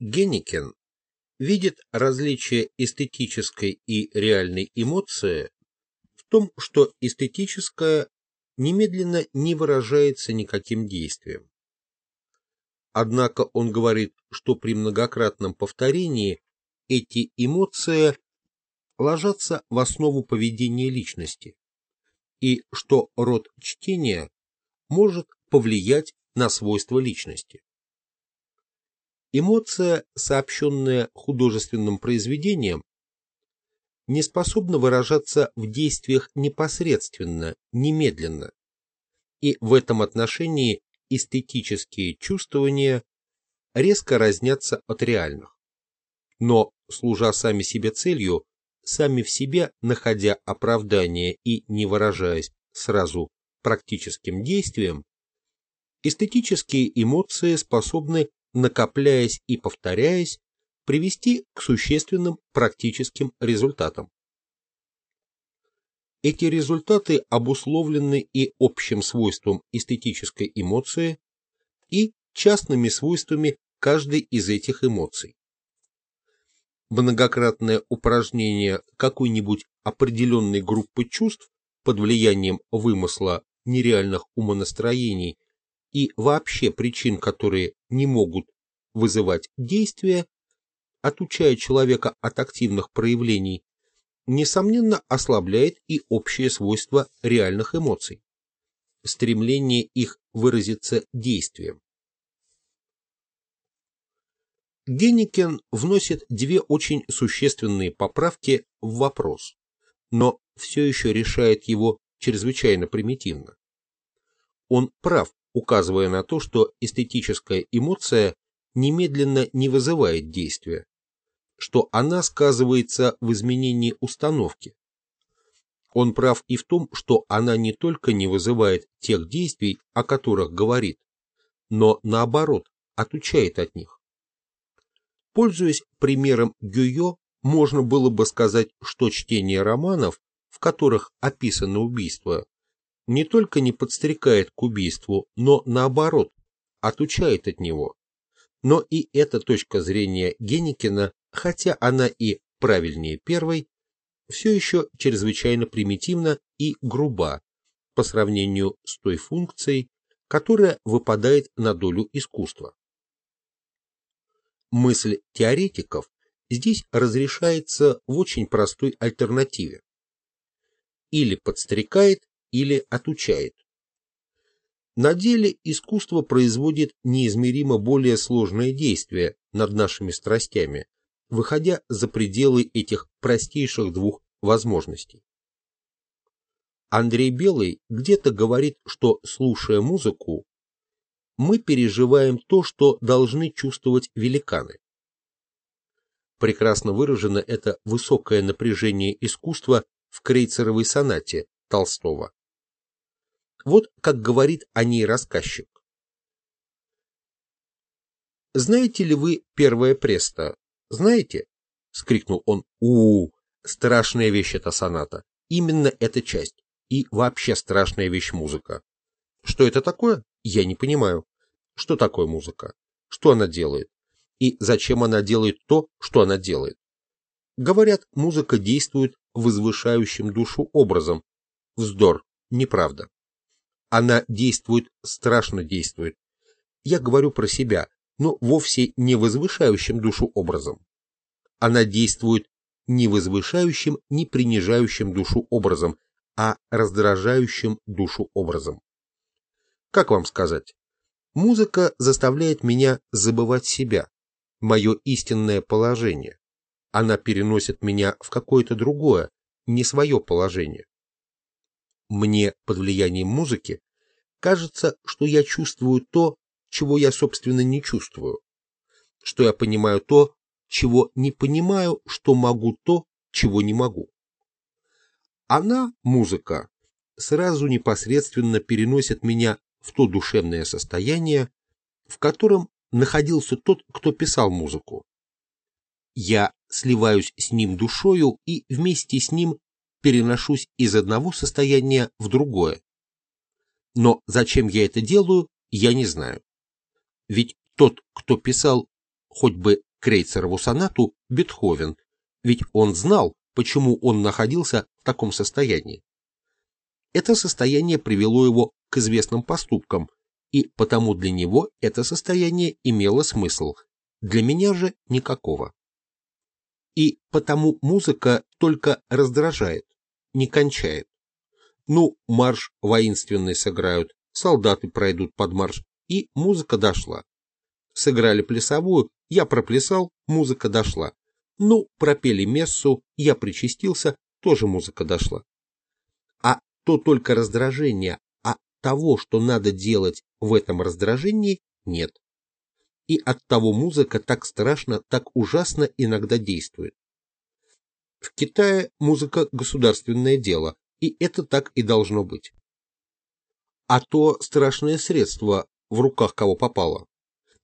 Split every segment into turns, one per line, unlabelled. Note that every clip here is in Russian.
Генникен видит различие эстетической и реальной эмоции в том, что эстетическая немедленно не выражается никаким действием. Однако он говорит, что при многократном повторении эти эмоции ложатся в основу поведения личности, и что род чтения может повлиять на свойства личности. Эмоция, сообщенная художественным произведением, не способна выражаться в действиях непосредственно, немедленно, и в этом отношении эстетические чувствования резко разнятся от реальных. Но, служа сами себе целью, сами в себе находя оправдание и не выражаясь сразу практическим действием, эстетические эмоции способны, накопляясь и повторяясь, привести к существенным практическим результатам. Эти результаты обусловлены и общим свойством эстетической эмоции, и частными свойствами каждой из этих эмоций. Многократное упражнение какой-нибудь определенной группы чувств под влиянием вымысла нереальных умонастроений и вообще причин, которые не могут вызывать действия, отучая человека от активных проявлений, несомненно ослабляет и общее свойство реальных эмоций, стремление их выразиться действием. Генникен вносит две очень существенные поправки в вопрос, но все еще решает его чрезвычайно примитивно. Он прав, указывая на то, что эстетическая эмоция немедленно не вызывает действия, что она сказывается в изменении установки. Он прав и в том, что она не только не вызывает тех действий, о которых говорит, но наоборот, отучает от них. Пользуясь примером Гюйо, можно было бы сказать, что чтение романов, в которых описано убийство, не только не подстрекает к убийству, но наоборот, отучает от него. Но и эта точка зрения Геникина, хотя она и правильнее первой, все еще чрезвычайно примитивна и груба по сравнению с той функцией, которая выпадает на долю искусства. Мысль теоретиков здесь разрешается в очень простой альтернативе. Или подстрекает, или отучает. На деле искусство производит неизмеримо более сложное действие над нашими страстями, выходя за пределы этих простейших двух возможностей. Андрей Белый где-то говорит, что, слушая музыку, мы переживаем то, что должны чувствовать великаны. Прекрасно выражено это высокое напряжение искусства в крейцеровой сонате Толстого. Вот как говорит о ней рассказчик. «Знаете ли вы первое престо? Знаете?» — скрикнул он. у, -у, -у Страшная вещь эта соната. Именно эта часть. И вообще страшная вещь музыка. Что это такое? Я не понимаю. Что такое музыка? Что она делает? И зачем она делает то, что она делает? Говорят, музыка действует возвышающим душу образом. Вздор, неправда. Она действует, страшно действует. Я говорю про себя, но вовсе не возвышающим душу образом. Она действует не возвышающим, не принижающим душу образом, а раздражающим душу образом. Как вам сказать? Музыка заставляет меня забывать себя, мое истинное положение. Она переносит меня в какое-то другое, не свое положение. Мне под влиянием музыки кажется, что я чувствую то, чего я, собственно, не чувствую, что я понимаю то, чего не понимаю, что могу то, чего не могу. Она, музыка, сразу непосредственно переносит меня в то душевное состояние, в котором находился тот, кто писал музыку. Я сливаюсь с ним душою и вместе с ним переношусь из одного состояния в другое. Но зачем я это делаю, я не знаю. Ведь тот, кто писал хоть бы Крейцерову сонату Бетховен, ведь он знал, почему он находился в таком состоянии. Это состояние привело его к известным поступкам, и потому для него это состояние имело смысл, для меня же никакого. И потому музыка только раздражает, не кончает. Ну, марш воинственный сыграют, солдаты пройдут под марш, и музыка дошла. Сыграли плясовую, я проплясал, музыка дошла. Ну, пропели мессу, я причастился, тоже музыка дошла. А то только раздражение, а того, что надо делать в этом раздражении, нет. И от того музыка так страшно, так ужасно иногда действует. В Китае музыка – государственное дело, и это так и должно быть. А то страшное средство в руках кого попало.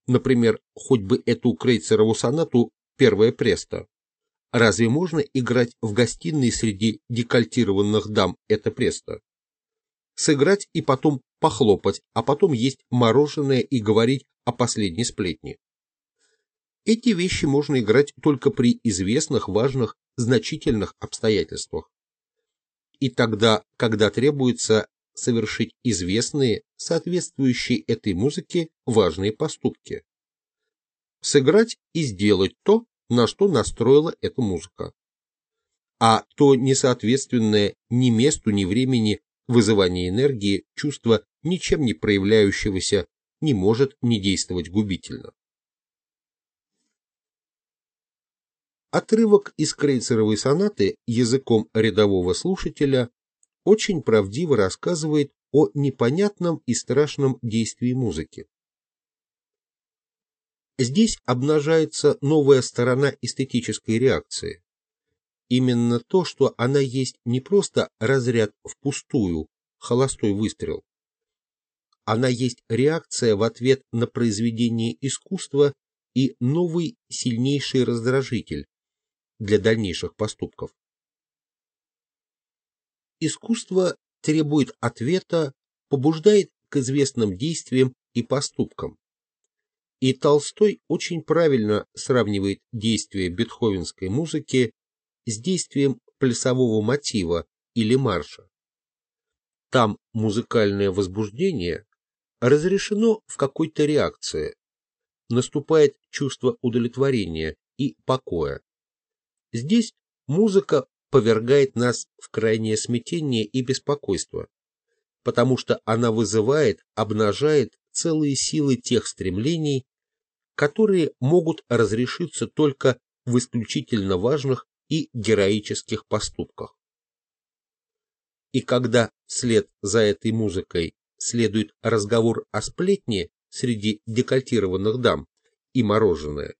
Например, хоть бы эту Крейцерову сонату «Первая преста». Разве можно играть в гостиной среди декольтированных дам это престо? Сыграть и потом похлопать, а потом есть мороженое и говорить о последней сплетне. Эти вещи можно играть только при известных, важных, значительных обстоятельствах. И тогда, когда требуется совершить известные, соответствующие этой музыке, важные поступки. Сыграть и сделать то, на что настроила эта музыка. А то несоответственное ни месту, ни времени вызывание энергии, чувство ничем не проявляющегося, не может не действовать губительно. Отрывок из Крейцеровой сонаты языком рядового слушателя очень правдиво рассказывает о непонятном и страшном действии музыки. Здесь обнажается новая сторона эстетической реакции. Именно то, что она есть не просто разряд впустую, холостой выстрел. Она есть реакция в ответ на произведение искусства и новый сильнейший раздражитель для дальнейших поступков. Искусство требует ответа, побуждает к известным действиям и поступкам. И Толстой очень правильно сравнивает действие бетховенской музыки с действием плясового мотива или марша. Там музыкальное возбуждение разрешено в какой-то реакции, наступает чувство удовлетворения и покоя. Здесь музыка повергает нас в крайнее смятение и беспокойство, потому что она вызывает, обнажает целые силы тех стремлений, которые могут разрешиться только в исключительно важных и героических поступках. И когда вслед за этой музыкой следует разговор о сплетне среди декольтированных дам и мороженое,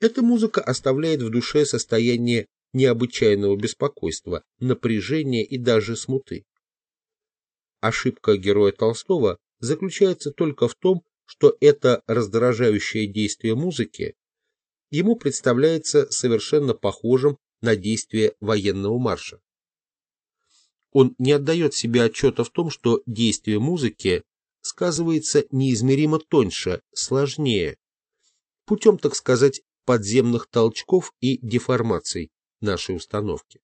эта музыка оставляет в душе состояние необычайного беспокойства, напряжения и даже смуты. Ошибка героя Толстого заключается только в том, что это раздражающее действие музыки ему представляется совершенно похожим на действие военного марша. Он не отдает себе отчета в том, что действие музыки сказывается неизмеримо тоньше, сложнее, путем, так сказать, подземных толчков и деформаций нашей установки.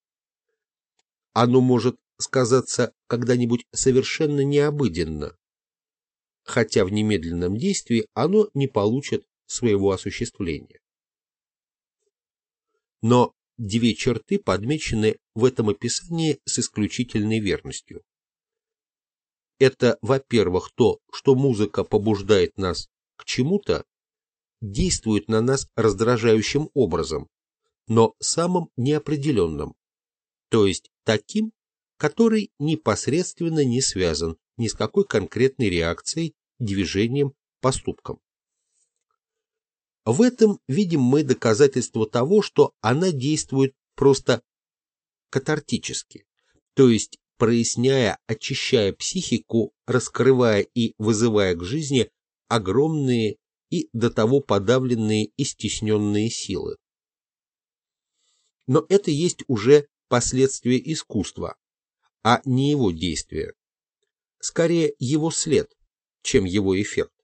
Оно может сказаться когда-нибудь совершенно необыденно, хотя в немедленном действии оно не получит своего осуществления. Но две черты подмечены в этом описании с исключительной верностью. Это, во-первых, то, что музыка побуждает нас к чему-то, действует на нас раздражающим образом, но самым неопределенным, то есть таким, который непосредственно не связан ни с какой конкретной реакцией, движением, поступком. В этом видим мы доказательство того, что она действует просто катартически, то есть проясняя, очищая психику, раскрывая и вызывая к жизни огромные и до того подавленные и стесненные силы. Но это есть уже последствия искусства, а не его действия. Скорее его след, чем его эффект.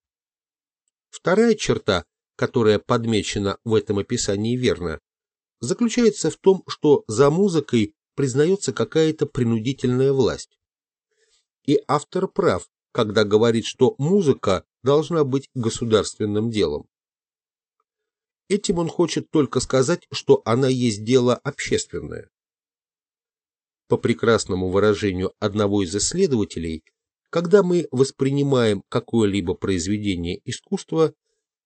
Вторая черта, которая подмечена в этом описании верно, заключается в том, что за музыкой признается какая-то принудительная власть. И автор прав, когда говорит, что музыка должна быть государственным делом. Этим он хочет только сказать, что она есть дело общественное. По прекрасному выражению одного из исследователей, когда мы воспринимаем какое-либо произведение искусства,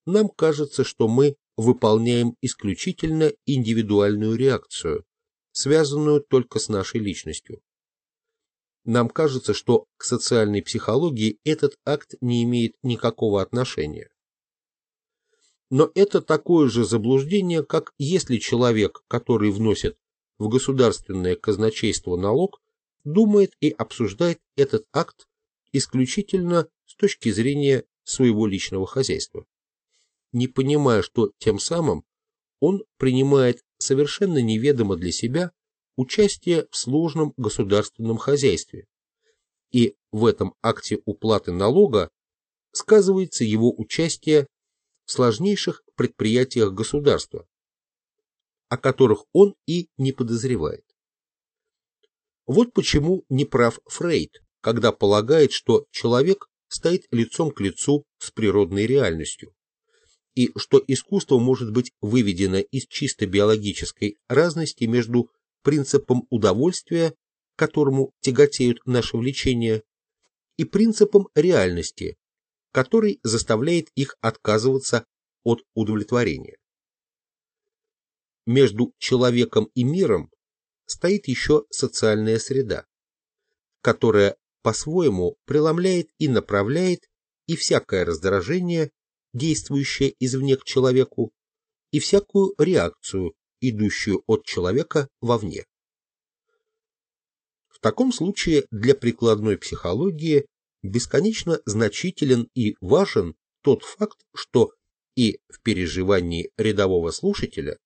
нам кажется, что мы выполняем исключительно индивидуальную реакцию, связанную только с нашей личностью. Нам кажется, что к социальной психологии этот акт не имеет никакого отношения. Но это такое же заблуждение, как если человек, который вносит в государственное казначейство налог, думает и обсуждает этот акт исключительно с точки зрения своего личного хозяйства, не понимая, что тем самым он принимает совершенно неведомо для себя участие в сложном государственном хозяйстве, и в этом акте уплаты налога сказывается его участие сложнейших предприятиях государства, о которых он и не подозревает. Вот почему не прав Фрейд, когда полагает, что человек стоит лицом к лицу с природной реальностью, и что искусство может быть выведено из чисто биологической разности между принципом удовольствия, которому тяготеют наши влечения, и принципом реальности, который заставляет их отказываться от удовлетворения. Между человеком и миром стоит еще социальная среда, которая по-своему преломляет и направляет и всякое раздражение, действующее извне к человеку, и всякую реакцию, идущую от человека вовне. В таком случае для прикладной психологии бесконечно значителен и важен тот факт, что и в переживании рядового слушателя,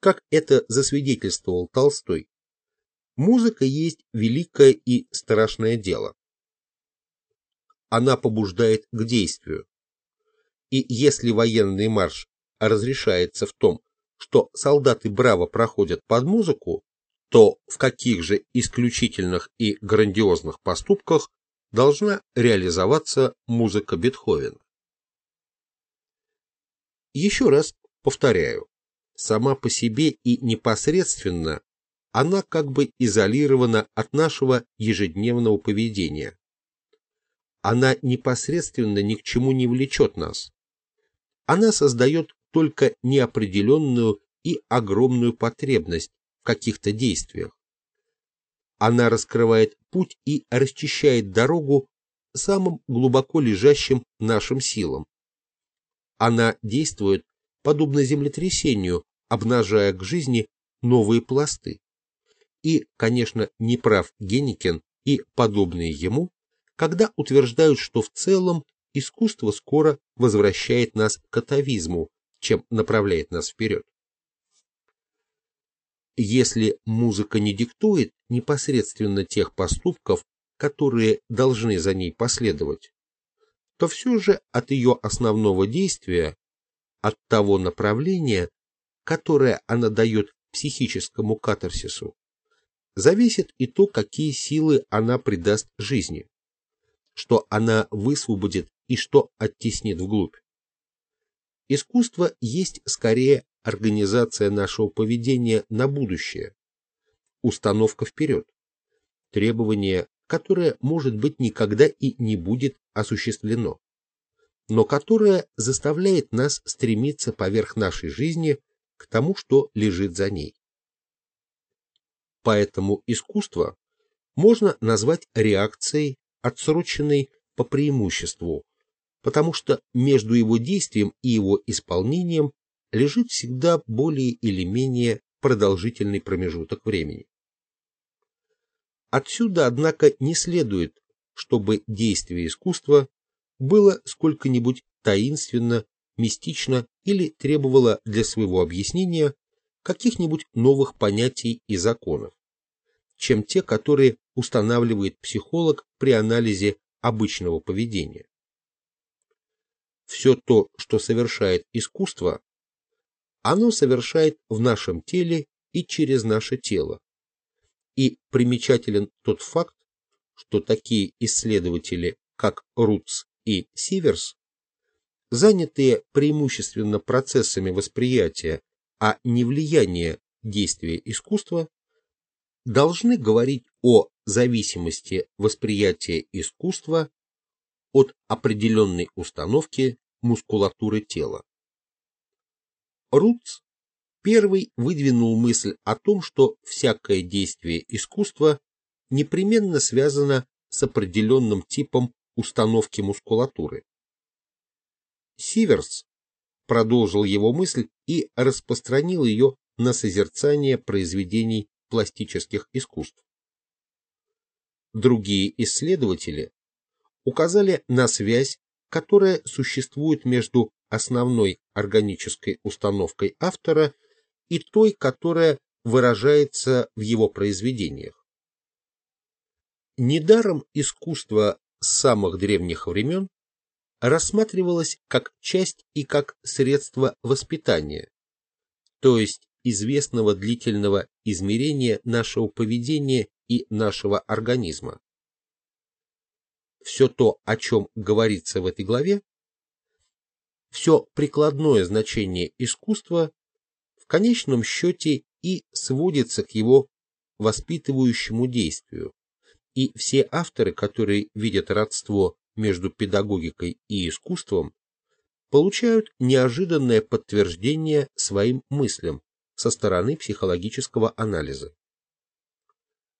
как это засвидетельствовал Толстой, музыка есть великое и страшное дело. Она побуждает к действию. И если военный марш разрешается в том, что солдаты браво проходят под музыку, то в каких же исключительных и грандиозных поступках должна реализоваться музыка Бетховена. Еще раз повторяю, сама по себе и непосредственно она как бы изолирована от нашего ежедневного поведения. Она непосредственно ни к чему не влечет нас. Она создает только неопределенную и огромную потребность в каких-то действиях. Она раскрывает путь и расчищает дорогу самым глубоко лежащим нашим силам. Она действует подобно землетрясению, обнажая к жизни новые пласты. И, конечно, не прав Геникин и подобные ему, когда утверждают, что в целом искусство скоро возвращает нас к атовизму, чем направляет нас вперед. Если музыка не диктует непосредственно тех поступков, которые должны за ней последовать, то все же от ее основного действия, от того направления, которое она дает психическому катарсису, зависит и то, какие силы она придаст жизни, что она высвободит и что оттеснит вглубь. Искусство есть скорее организация нашего поведения на будущее, установка вперед, требование, которое, может быть, никогда и не будет осуществлено, но которое заставляет нас стремиться поверх нашей жизни к тому, что лежит за ней. Поэтому искусство можно назвать реакцией, отсроченной по преимуществу, потому что между его действием и его исполнением лежит всегда более или менее продолжительный промежуток времени. Отсюда, однако, не следует, чтобы действие искусства было сколько-нибудь таинственно, мистично или требовало для своего объяснения каких-нибудь новых понятий и законов, чем те, которые устанавливает психолог при анализе обычного поведения. Все то, что совершает искусство, оно совершает в нашем теле и через наше тело. И примечателен тот факт, что такие исследователи, как Рутс и Сиверс, занятые преимущественно процессами восприятия, а не влияния действия искусства, должны говорить о зависимости восприятия искусства от определенной установки мускулатуры тела. Рутс первый выдвинул мысль о том, что всякое действие искусства непременно связано с определенным типом установки мускулатуры. Сиверс продолжил его мысль и распространил ее на созерцание произведений пластических искусств. Другие исследователи указали на связь, которая существует между основной органической установкой автора и той, которая выражается в его произведениях. Недаром искусство с самых древних времен рассматривалось как часть и как средство воспитания, то есть известного длительного измерения нашего поведения и нашего организма. Все то, о чем говорится в этой главе, все прикладное значение искусства в конечном счете и сводится к его воспитывающему действию, и все авторы, которые видят родство между педагогикой и искусством, получают неожиданное подтверждение своим мыслям со стороны психологического анализа.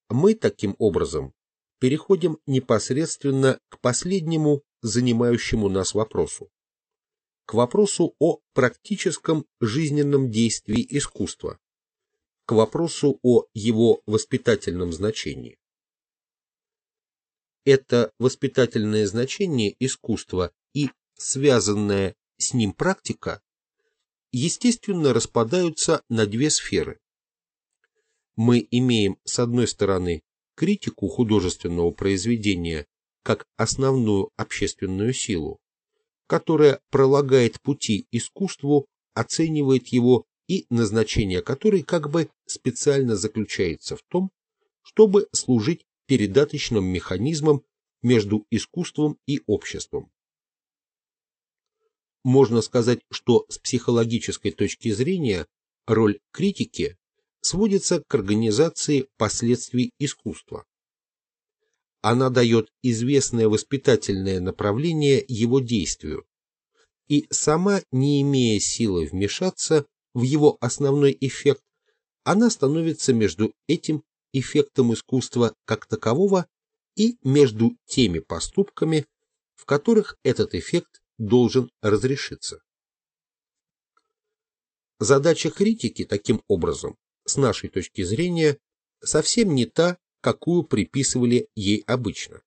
Мы таким образом переходим непосредственно к последнему занимающему нас вопросу, к вопросу о практическом жизненном действии искусства, к вопросу о его воспитательном значении. Это воспитательное значение искусства и связанная с ним практика естественно распадаются на две сферы. Мы имеем, с одной стороны, критику художественного произведения как основную общественную силу, которая пролагает пути искусству, оценивает его и назначение которой как бы специально заключается в том, чтобы служить передаточным механизмом между искусством и обществом. Можно сказать, что с психологической точки зрения роль критики сводится к организации последствий искусства. Она дает известное воспитательное направление его действию, и сама, не имея силы вмешаться в его основной эффект, она становится между этим эффектом искусства как такового и между теми поступками, в которых этот эффект должен разрешиться. Задача критики, таким образом, с нашей точки зрения, совсем не та, какую приписывали ей обычно.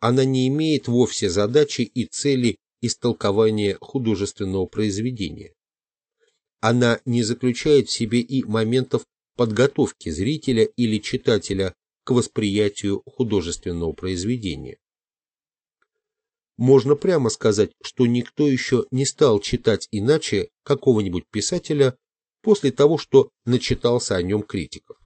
Она не имеет вовсе задачи и цели истолкования художественного произведения. Она не заключает в себе и моментов подготовки зрителя или читателя к восприятию художественного произведения. Можно прямо сказать, что никто еще не стал читать иначе какого-нибудь писателя после того, что начитался о нем критиков.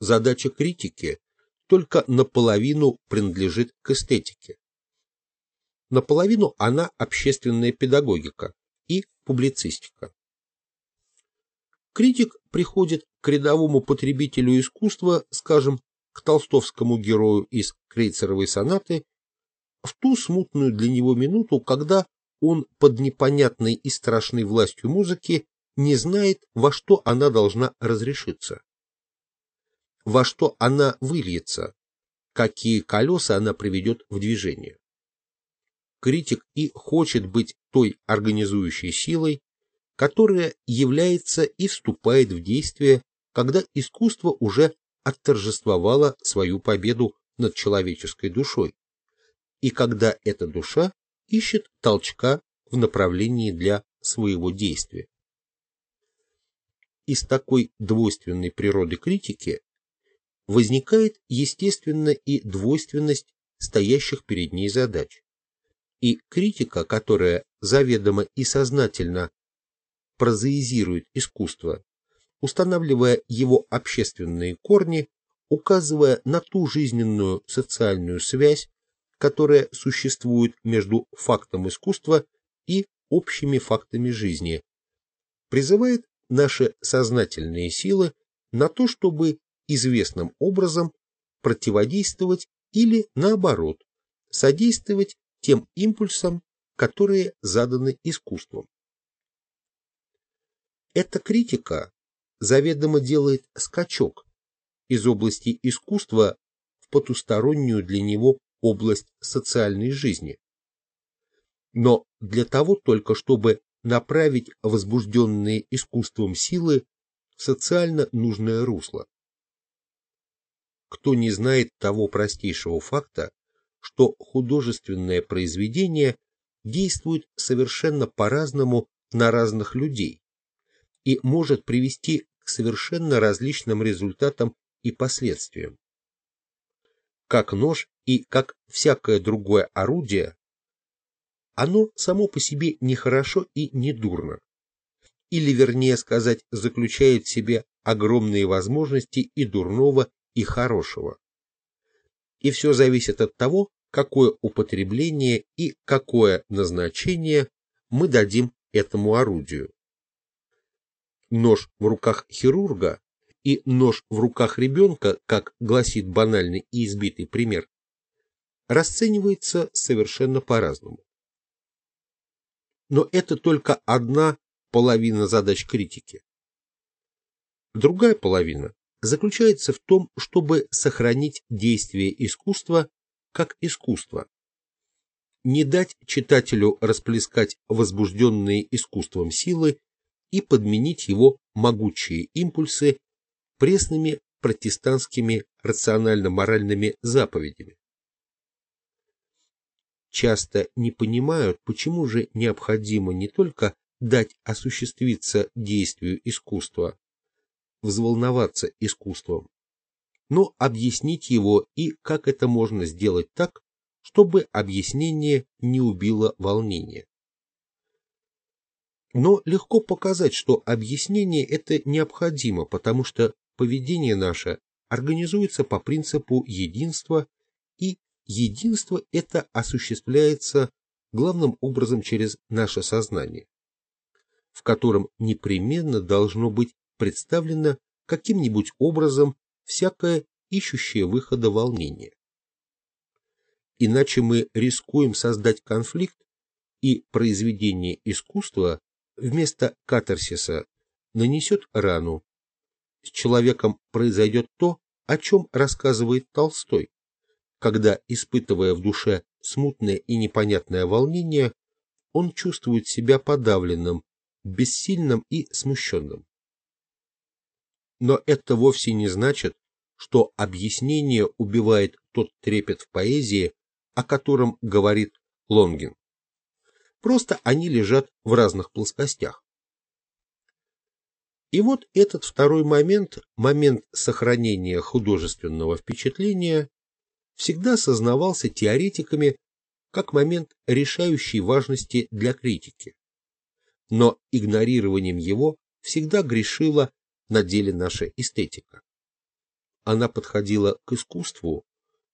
Задача критики только наполовину принадлежит к эстетике. Наполовину она общественная педагогика и публицистика. Критик приходит к рядовому потребителю искусства, скажем, к толстовскому герою из Крейцеровой сонаты, в ту смутную для него минуту, когда он под непонятной и страшной властью музыки не знает, во что она должна разрешиться, во что она выльется, какие колеса она приведет в движение. Критик и хочет быть той организующей силой, которая является и вступает в действие, когда искусство уже отторжествовало свою победу над человеческой душой, и когда эта душа ищет толчка в направлении для своего действия. Из такой двойственной природы критики возникает естественно и двойственность стоящих перед ней задач, И критика, которая заведомо и сознательно прозаизирует искусство, устанавливая его общественные корни, указывая на ту жизненную социальную связь, которая существует между фактом искусства и общими фактами жизни, призывает наши сознательные силы на то, чтобы известным образом противодействовать или, наоборот, содействовать тем импульсам, которые заданы искусством. Эта критика заведомо делает скачок из области искусства в потустороннюю для него область социальной жизни. Но для того только, чтобы направить возбужденные искусством силы в социально нужное русло. Кто не знает того простейшего факта, что художественное произведение действует совершенно по-разному на разных людей и может привести к совершенно различным результатам и последствиям. Как нож и как всякое другое орудие, оно само по себе не хорошо и не дурно, или, вернее сказать, заключает в себе огромные возможности и дурного, и хорошего. И все зависит от того, какое употребление и какое назначение мы дадим этому орудию. Нож в руках хирурга и нож в руках ребенка, как гласит банальный и избитый пример, расценивается совершенно по-разному. Но это только одна половина задач критики. Другая половина заключается в том, чтобы сохранить действие искусства как искусство. Не дать читателю расплескать возбужденные искусством силы и подменить его могучие импульсы пресными протестантскими рационально-моральными заповедями. Часто не понимают, почему же необходимо не только дать осуществиться действию искусства, взволноваться искусством, но объяснить его и как это можно сделать так, чтобы объяснение не убило волнение. Но легко показать, что объяснение это необходимо, потому что поведение наше организуется по принципу единства, и единство это осуществляется главным образом через наше сознание, в котором непременно должно быть представлено каким-нибудь образом всякое ищущее выхода волнение. Иначе мы рискуем создать конфликт, и произведение искусства вместо катарсиса нанесет рану. С человеком произойдет то, о чем рассказывает Толстой, когда, испытывая в душе смутное и непонятное волнение, он чувствует себя подавленным, бессильным и смущенным. Но это вовсе не значит, что объяснение убивает тот трепет в поэзии, о котором говорит Лонгин. Просто они лежат в разных плоскостях. И вот этот второй момент, момент сохранения художественного впечатления, всегда сознавался теоретиками как момент решающей важности для критики. Но игнорированием его всегда грешила на деле наша эстетика. Она подходила к искусству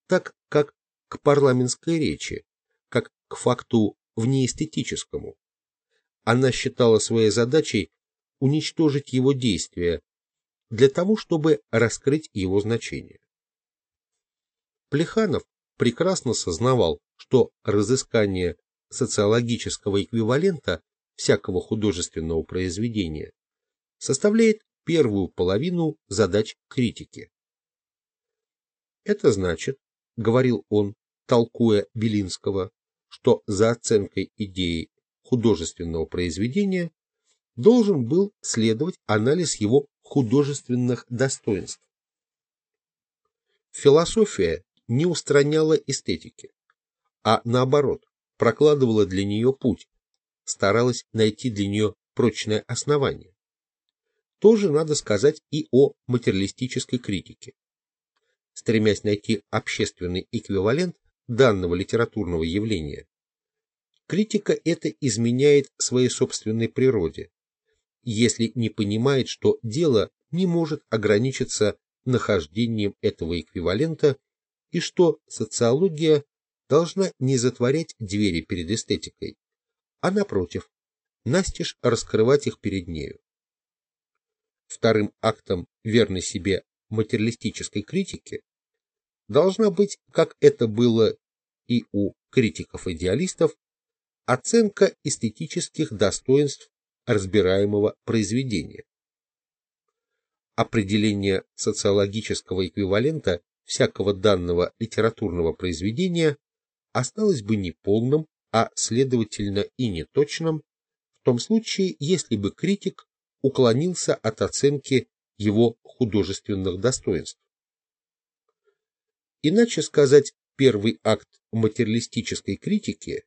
так, как к парламентской речи, как к факту внеэстетическому. Она считала своей задачей уничтожить его действия для того, чтобы раскрыть его значение. Плеханов прекрасно сознавал, что разыскание социологического эквивалента всякого художественного произведения составляет первую половину задач критики. Это значит, говорил он, толкуя Белинского, что за оценкой идеи художественного произведения должен был следовать анализ его художественных достоинств. Философия не устраняла эстетики, а наоборот, прокладывала для нее путь, старалась найти для нее прочное основание тоже надо сказать и о материалистической критике. Стремясь найти общественный эквивалент данного литературного явления, критика это изменяет своей собственной природе, если не понимает, что дело не может ограничиться нахождением этого эквивалента и что социология должна не затворять двери перед эстетикой, а напротив, настежь раскрывать их перед нею. Вторым актом верной себе материалистической критики должна быть, как это было и у критиков-идеалистов, оценка эстетических достоинств разбираемого произведения. Определение социологического эквивалента всякого данного литературного произведения осталось бы неполным, а следовательно и неточным, в том случае, если бы критик уклонился от оценки его художественных достоинств. Иначе сказать, первый акт материалистической критики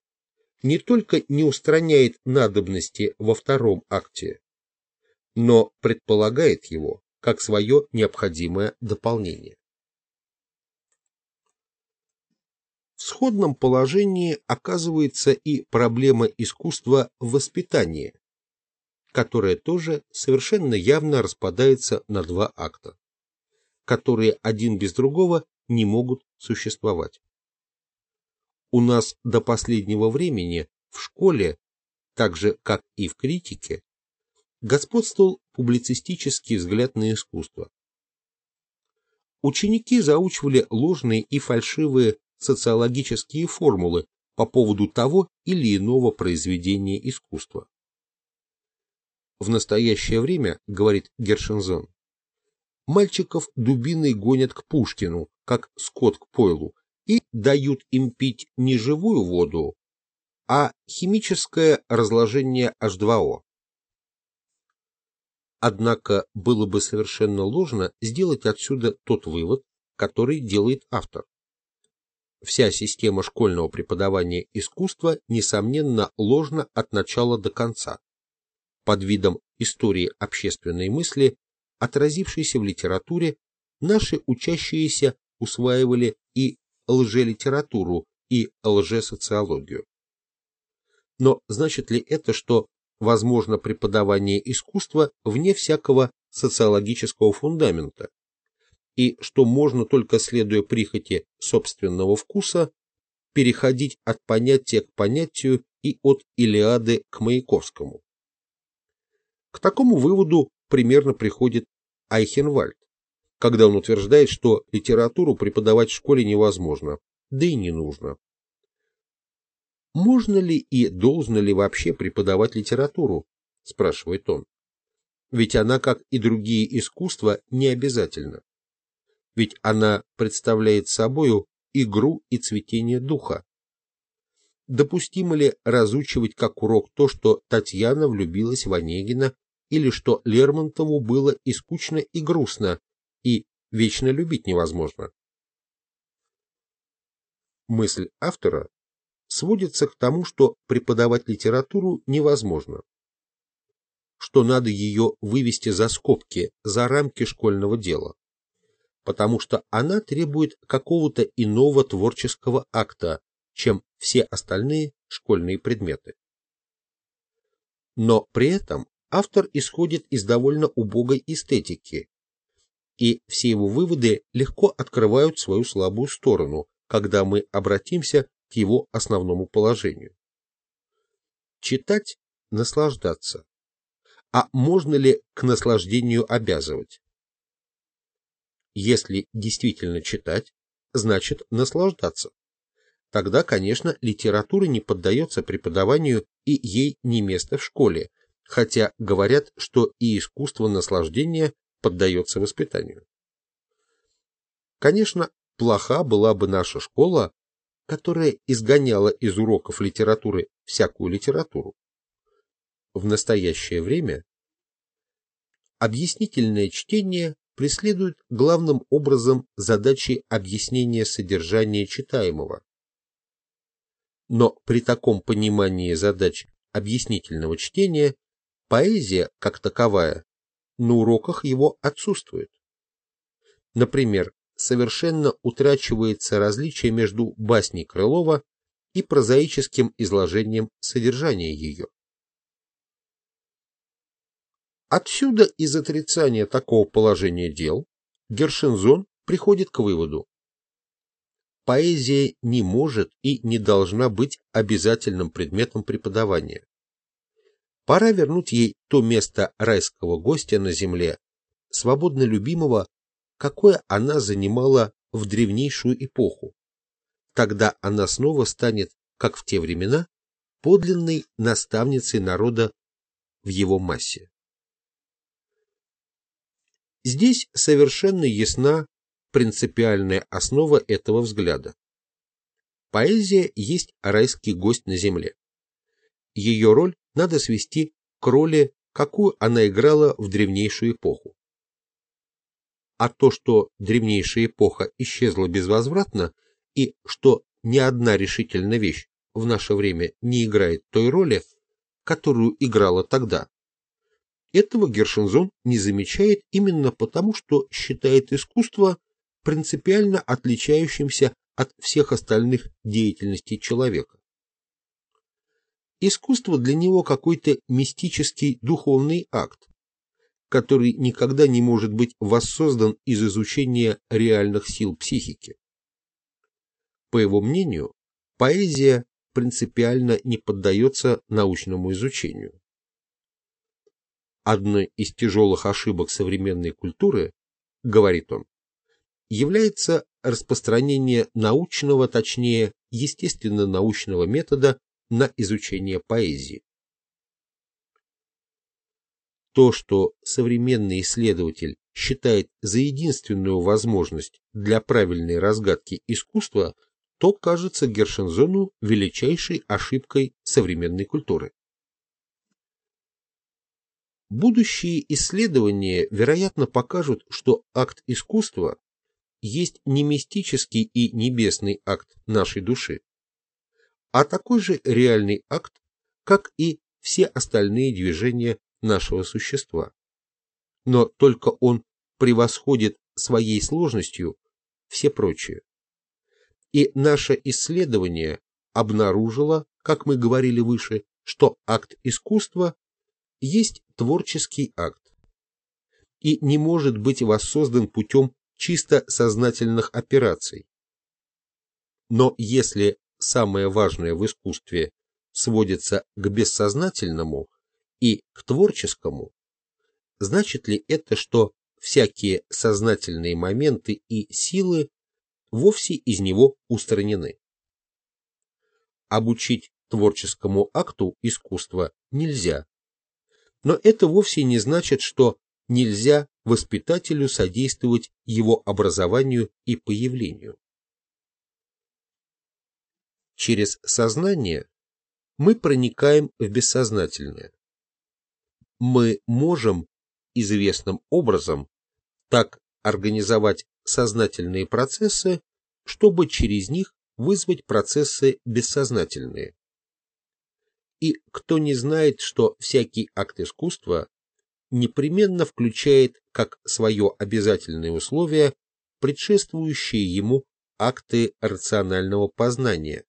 не только не устраняет надобности во втором акте, но предполагает его как свое необходимое дополнение. В сходном положении оказывается и проблема искусства воспитания, которая тоже совершенно явно распадается на два акта, которые один без другого не могут существовать. У нас до последнего времени в школе, так же как и в критике, господствовал публицистический взгляд на искусство. Ученики заучивали ложные и фальшивые социологические формулы по поводу того или иного произведения искусства. В настоящее время, говорит Гершензон, мальчиков дубиной гонят к Пушкину, как скот к пойлу, и дают им пить не живую воду, а химическое разложение H2O. Однако было бы совершенно ложно сделать отсюда тот вывод, который делает автор. Вся система школьного преподавания искусства, несомненно, ложна от начала до конца. Под видом истории общественной мысли, отразившейся в литературе, наши учащиеся усваивали и лжелитературу, и лжесоциологию. Но значит ли это, что возможно преподавание искусства вне всякого социологического фундамента, и что можно только следуя прихоти собственного вкуса переходить от понятия к понятию и от Илиады к Маяковскому. К такому выводу примерно приходит Айхенвальд, когда он утверждает, что литературу преподавать в школе невозможно, да и не нужно. Можно ли и должно ли вообще преподавать литературу, спрашивает он. Ведь она, как и другие искусства, не обязательна ведь она представляет собою игру и цветение духа. Допустимо ли разучивать как урок то, что Татьяна влюбилась в Онегина, или что Лермонтову было и скучно, и грустно, и вечно любить невозможно? Мысль автора сводится к тому, что преподавать литературу невозможно, что надо ее вывести за скобки, за рамки школьного дела потому что она требует какого-то иного творческого акта, чем все остальные школьные предметы. Но при этом автор исходит из довольно убогой эстетики, и все его выводы легко открывают свою слабую сторону, когда мы обратимся к его основному положению. Читать – наслаждаться. А можно ли к наслаждению обязывать? Если действительно читать, значит наслаждаться. Тогда, конечно, литература не поддается преподаванию и ей не место в школе, хотя говорят, что и искусство наслаждения поддается воспитанию. Конечно, плоха была бы наша школа, которая изгоняла из уроков литературы всякую литературу. В настоящее время объяснительное чтение преследует главным образом задачи объяснения содержания читаемого. Но при таком понимании задач объяснительного чтения поэзия, как таковая, на уроках его отсутствует. Например, совершенно утрачивается различие между басней Крылова и прозаическим изложением содержания ее. Отсюда из отрицания такого положения дел Гершензон приходит к выводу. Поэзия не может и не должна быть обязательным предметом преподавания. Пора вернуть ей то место райского гостя на земле, свободно любимого, какое она занимала в древнейшую эпоху. Тогда она снова станет, как в те времена, подлинной наставницей народа в его массе. Здесь совершенно ясна принципиальная основа этого взгляда. Поэзия есть райский гость на земле. Ее роль надо свести к роли, какую она играла в древнейшую эпоху. А то, что древнейшая эпоха исчезла безвозвратно, и что ни одна решительная вещь в наше время не играет той роли, которую играла тогда, этого Гершензон не замечает именно потому, что считает искусство принципиально отличающимся от всех остальных деятельностей человека. Искусство для него какой-то мистический духовный акт, который никогда не может быть воссоздан из изучения реальных сил психики. По его мнению, поэзия принципиально не поддается научному изучению. Одной из тяжелых ошибок современной культуры, говорит он, является распространение научного, точнее, естественно-научного метода на изучение поэзии. То, что современный исследователь считает за единственную возможность для правильной разгадки искусства, то кажется Гершензону величайшей ошибкой современной культуры. Будущие исследования, вероятно, покажут, что акт искусства есть не мистический и небесный акт нашей души, а такой же реальный акт, как и все остальные движения нашего существа. Но только он превосходит своей сложностью все прочие. И наше исследование обнаружило, как мы говорили выше, что акт искусства есть творческий акт и не может быть воссоздан путем чисто сознательных операций. Но если самое важное в искусстве сводится к бессознательному и к творческому, значит ли это, что всякие сознательные моменты и силы вовсе из него устранены? Обучить творческому акту искусства нельзя, но это вовсе не значит, что нельзя воспитателю содействовать его образованию и появлению. Через сознание мы проникаем в бессознательное. Мы можем известным образом так организовать сознательные процессы, чтобы через них вызвать процессы бессознательные. И кто не знает, что всякий акт искусства непременно включает как свое обязательное условие предшествующие ему акты рационального познания,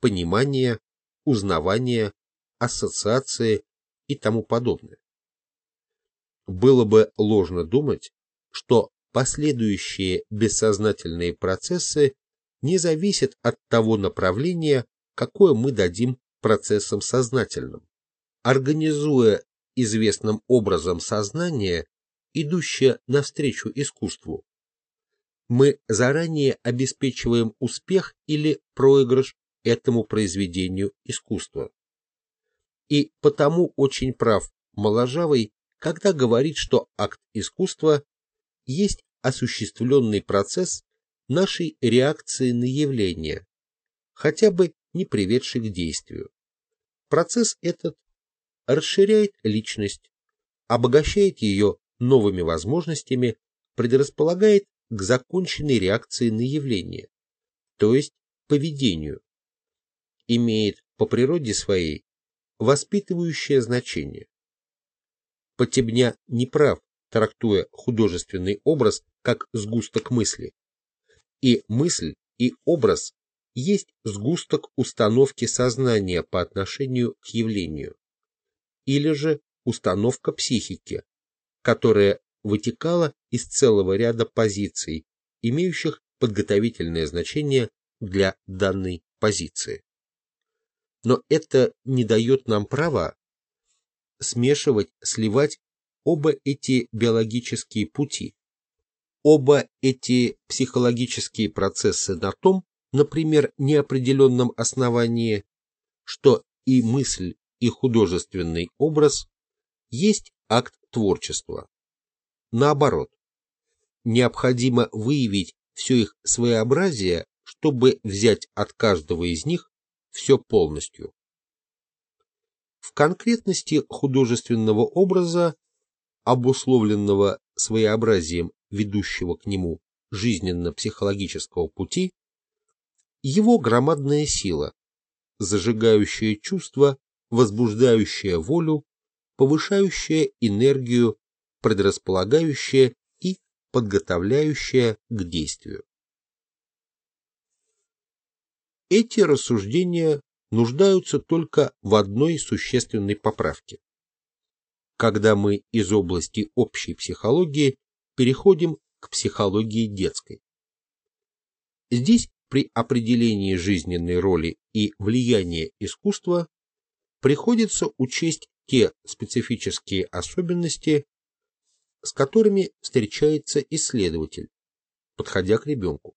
понимания, узнавания, ассоциации и тому подобное. Было бы ложно думать, что последующие бессознательные процессы не зависят от того направления, какое мы дадим процессам сознательным. Организуя известным образом сознание, идущее навстречу искусству, мы заранее обеспечиваем успех или проигрыш этому произведению искусства. И потому очень прав Моложавый, когда говорит, что акт искусства есть осуществленный процесс нашей реакции на явление, хотя бы не приведший к действию. Процесс этот расширяет личность, обогащает ее новыми возможностями, предрасполагает к законченной реакции на явление, то есть поведению, имеет по природе своей воспитывающее значение. Потебня не прав, трактуя художественный образ как сгусток мысли. И мысль, и образ есть сгусток установки сознания по отношению к явлению, или же установка психики, которая вытекала из целого ряда позиций, имеющих подготовительное значение для данной позиции. Но это не дает нам права смешивать, сливать оба эти биологические пути, оба эти психологические процессы на том, например, неопределенном основании, что и мысль, и художественный образ есть акт творчества. Наоборот, необходимо выявить все их своеобразие, чтобы взять от каждого из них все полностью. В конкретности художественного образа, обусловленного своеобразием ведущего к нему жизненно-психологического пути, его громадная сила, зажигающая чувства, возбуждающая волю, повышающая энергию, предрасполагающая и подготовляющая к действию. Эти рассуждения нуждаются только в одной существенной поправке. Когда мы из области общей психологии переходим к психологии детской. Здесь при определении жизненной роли и влияния искусства приходится учесть те специфические особенности, с которыми встречается исследователь, подходя к ребенку.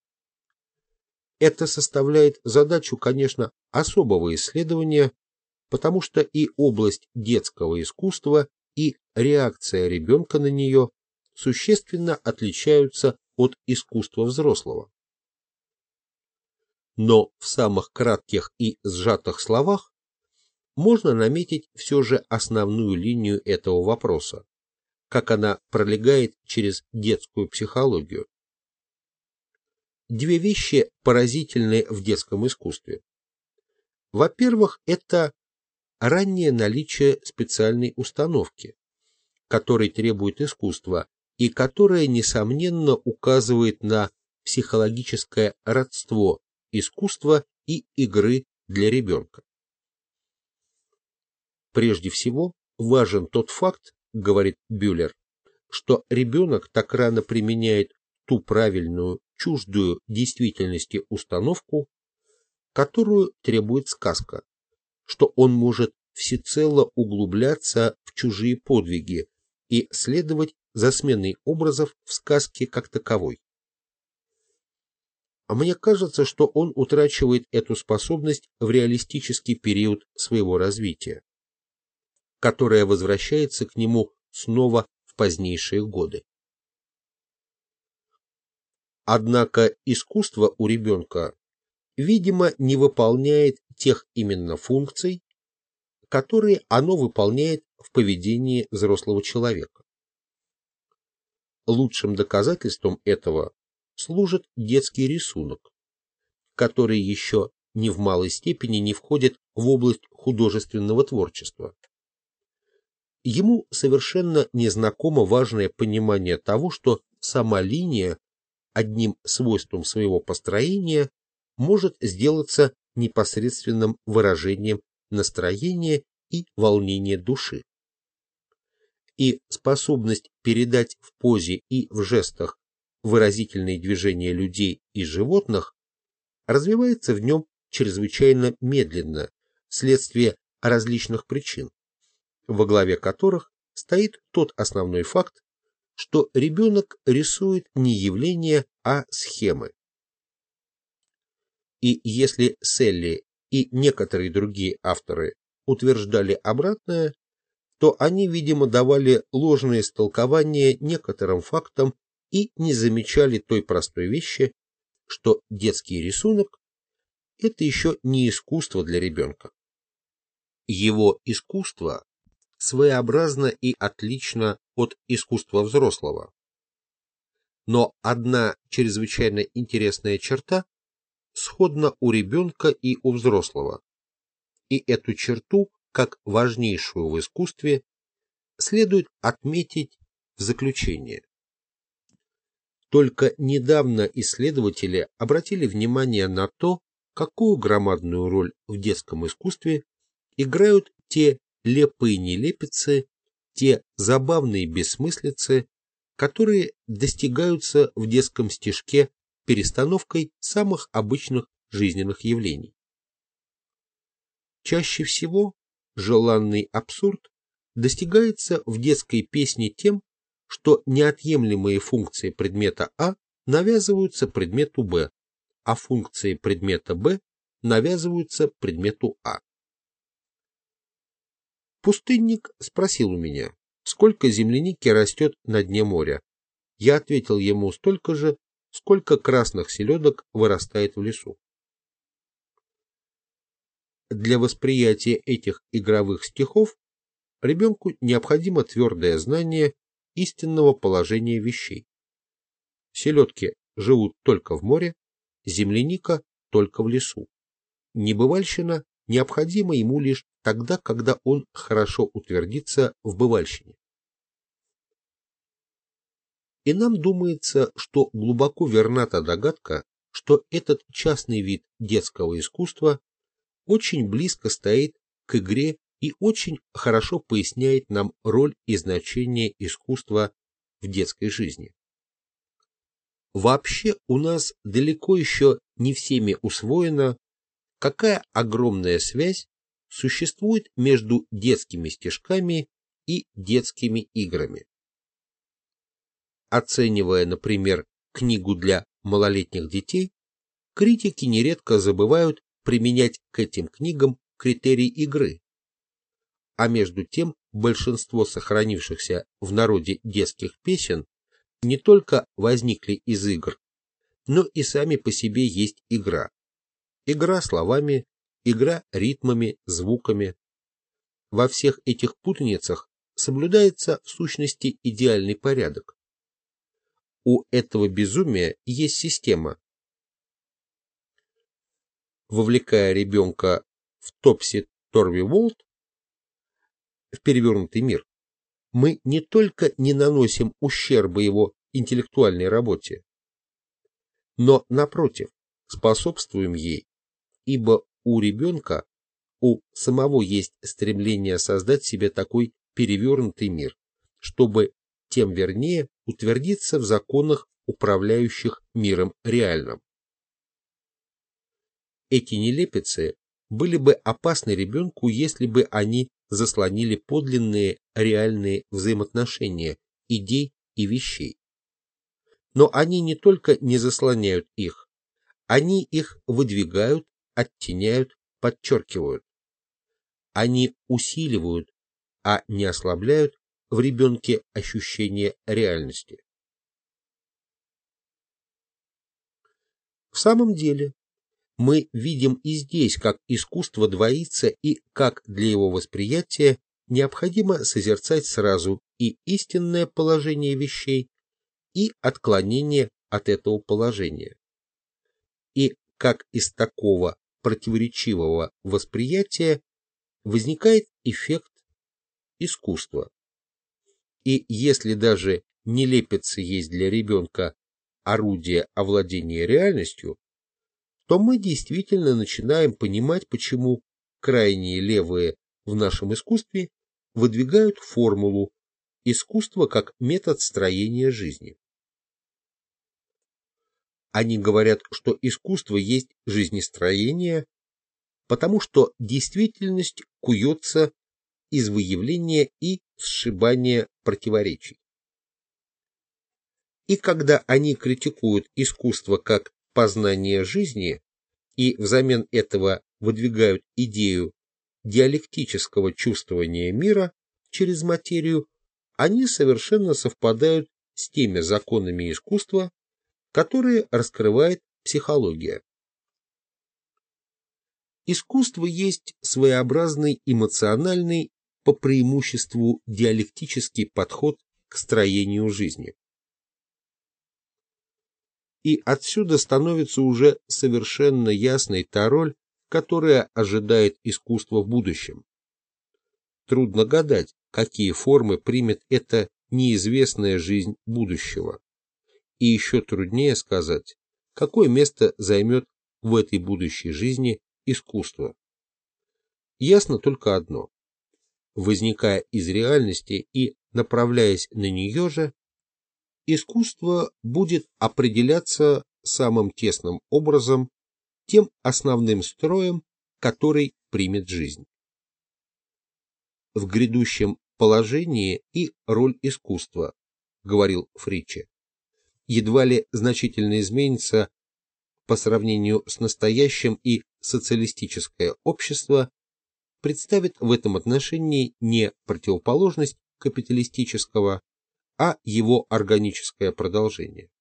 Это составляет задачу, конечно, особого исследования, потому что и область детского искусства, и реакция ребенка на нее существенно отличаются от искусства взрослого. Но в самых кратких и сжатых словах можно наметить все же основную линию этого вопроса, как она пролегает через детскую психологию. Две вещи поразительны в детском искусстве. Во-первых, это раннее наличие специальной установки, которой требует искусство и которая, несомненно, указывает на психологическое родство искусства и игры для ребенка. Прежде всего, важен тот факт, говорит Бюллер, что ребенок так рано применяет ту правильную, чуждую действительности установку, которую требует сказка, что он может всецело углубляться в чужие подвиги и следовать за сменой образов в сказке как таковой. Мне кажется, что он утрачивает эту способность в реалистический период своего развития, которая возвращается к нему снова в позднейшие годы. Однако искусство у ребенка, видимо, не выполняет тех именно функций, которые оно выполняет в поведении взрослого человека. Лучшим доказательством этого служит детский рисунок, который еще ни в малой степени не входит в область художественного творчества. Ему совершенно незнакомо важное понимание того, что сама линия одним свойством своего построения может сделаться непосредственным выражением настроения и волнения души. И способность передать в позе и в жестах выразительные движения людей и животных, развивается в нем чрезвычайно медленно, вследствие различных причин, во главе которых стоит тот основной факт, что ребенок рисует не явления, а схемы. И если Селли и некоторые другие авторы утверждали обратное, то они, видимо, давали ложные истолкования некоторым фактам и не замечали той простой вещи, что детский рисунок – это еще не искусство для ребенка. Его искусство своеобразно и отлично от искусства взрослого. Но одна чрезвычайно интересная черта сходна у ребенка и у взрослого. И эту черту, как важнейшую в искусстве, следует отметить в заключение. Только недавно исследователи обратили внимание на то, какую громадную роль в детском искусстве играют те лепые нелепицы, те забавные бессмыслицы, которые достигаются в детском стишке перестановкой самых обычных жизненных явлений. Чаще всего желанный абсурд достигается в детской песне тем, что неотъемлемые функции предмета А навязываются предмету Б, а функции предмета Б навязываются предмету А. Пустынник спросил у меня, сколько земляники растет на дне моря. Я ответил ему столько же, сколько красных селедок вырастает в лесу. Для восприятия этих игровых стихов ребенку необходимо твердое знание истинного положения вещей. Селедки живут только в море, земляника только в лесу. Небывальщина необходима ему лишь тогда, когда он хорошо утвердится в бывальщине. И нам думается, что глубоко верна та догадка, что этот частный вид детского искусства очень близко стоит к игре и очень хорошо поясняет нам роль и значение искусства в детской жизни. Вообще у нас далеко еще не всеми усвоено, какая огромная связь существует между детскими стишками и детскими играми. Оценивая, например, книгу для малолетних детей, критики нередко забывают применять к этим книгам критерий игры. А между тем большинство сохранившихся в народе детских песен не только возникли из игр, но и сами по себе есть игра. Игра словами, игра ритмами, звуками. Во всех этих путаницах соблюдается в сущности идеальный порядок. У этого безумия есть система. Вовлекая ребенка в Топси Торви Волт, в перевернутый мир, мы не только не наносим ущерба его интеллектуальной работе, но, напротив, способствуем ей, ибо у ребенка, у самого есть стремление создать себе такой перевернутый мир, чтобы тем вернее утвердиться в законах, управляющих миром реальным. Эти нелепицы были бы опасны ребенку, если бы они заслонили подлинные реальные взаимоотношения идей и вещей. Но они не только не заслоняют их, они их выдвигают, оттеняют, подчеркивают. Они усиливают, а не ослабляют в ребенке ощущение реальности. В самом деле, мы видим и здесь, как искусство двоится и как для его восприятия необходимо созерцать сразу и истинное положение вещей, и отклонение от этого положения. И как из такого противоречивого восприятия возникает эффект искусства. И если даже нелепица есть для ребенка орудие овладения реальностью, то мы действительно начинаем понимать, почему крайние левые в нашем искусстве выдвигают формулу искусство как метод строения жизни. Они говорят, что искусство есть жизнестроение, потому что действительность куется из выявления и сшибания противоречий. И когда они критикуют искусство как познания жизни и взамен этого выдвигают идею диалектического чувствования мира через материю, они совершенно совпадают с теми законами искусства, которые раскрывает психология. Искусство есть своеобразный эмоциональный, по преимуществу диалектический подход к строению жизни и отсюда становится уже совершенно ясной та роль, которая ожидает искусство в будущем. Трудно гадать, какие формы примет эта неизвестная жизнь будущего. И еще труднее сказать, какое место займет в этой будущей жизни искусство? Ясно только одно. Возникая из реальности и направляясь на нее же, искусство будет определяться самым тесным образом тем основным строем, который примет жизнь. В грядущем положении и роль искусства, говорил Фриче, едва ли значительно изменится по сравнению с настоящим и социалистическое общество представит в этом отношении не противоположность капиталистического, а его органическое продолжение.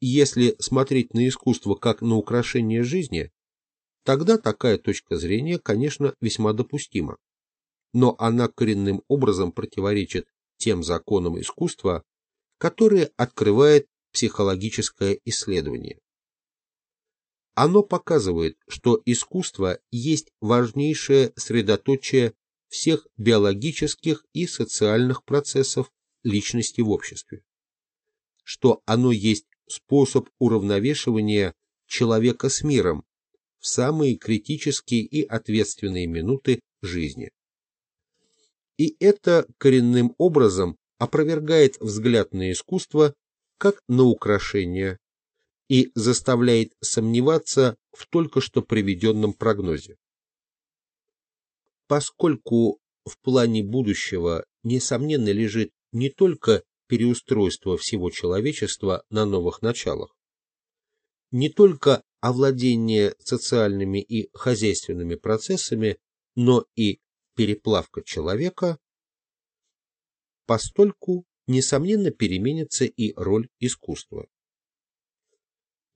Если смотреть на искусство как на украшение жизни, тогда такая точка зрения, конечно, весьма допустима. Но она коренным образом противоречит тем законам искусства, которые открывает психологическое исследование. Оно показывает, что искусство есть важнейшее средоточие всех биологических и социальных процессов личности в обществе, что оно есть способ уравновешивания человека с миром в самые критические и ответственные минуты жизни. И это коренным образом опровергает взгляд на искусство как на украшение и заставляет сомневаться в только что приведенном прогнозе. Поскольку в плане будущего, несомненно, лежит не только переустройство всего человечества на новых началах. Не только овладение социальными и хозяйственными процессами, но и переплавка человека, постольку, несомненно, переменится и роль искусства.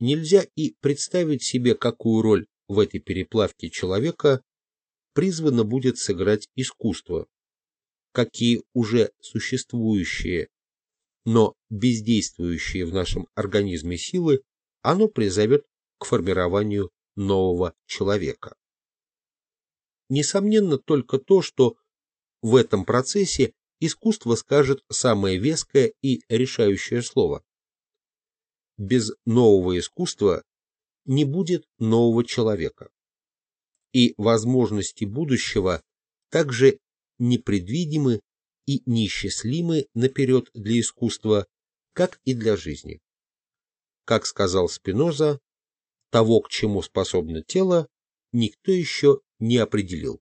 Нельзя и представить себе, какую роль в этой переплавке человека призвано будет сыграть искусство, какие уже существующие но бездействующие в нашем организме силы оно призовет к формированию нового человека. Несомненно только то, что в этом процессе искусство скажет самое веское и решающее слово. Без нового искусства не будет нового человека. И возможности будущего также непредвидимы и неисчислимы наперед для искусства, как и для жизни. Как сказал Спиноза, того, к чему способно тело, никто еще не определил.